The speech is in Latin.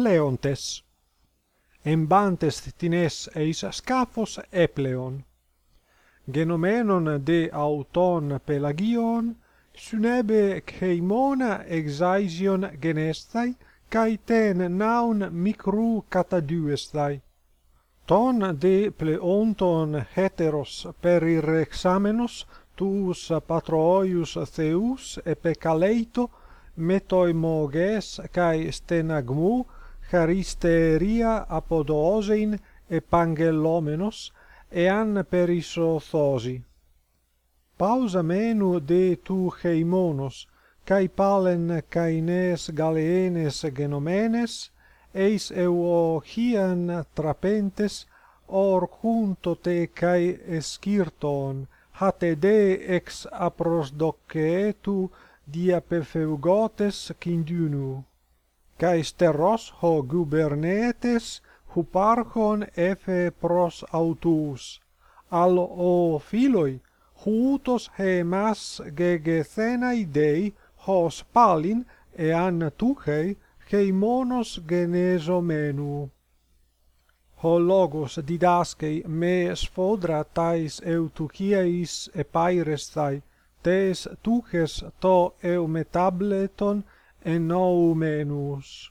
pleontes. Embantes tines eis scaphos epleon. Genomenon de auton pelagion, synebe cheimona exaision genestai, kai ten naun micru cataduestai. Ton de pleonton heteros per irexamenos tuus patroius Theus epecaleito metoimoges kai stenagmu charisteria apodoosein epangelomenos εάν perisothosi Pausa menu de tu heimonos, kai palen caines galenes genomenes, eis euochian trapentes, or junto te kai escirton, hate de ex aprosdocetu diapefeugotes cindunu kai sterros ho gubernetes huparchon efe pros autus. Al o philoi hutos he mas gegethena idei hos palin ean tuchei heimonos genesomenu ho logos didaskei me sphodra tais eutuchiais epaires tes tuches to eumetableton e non humanus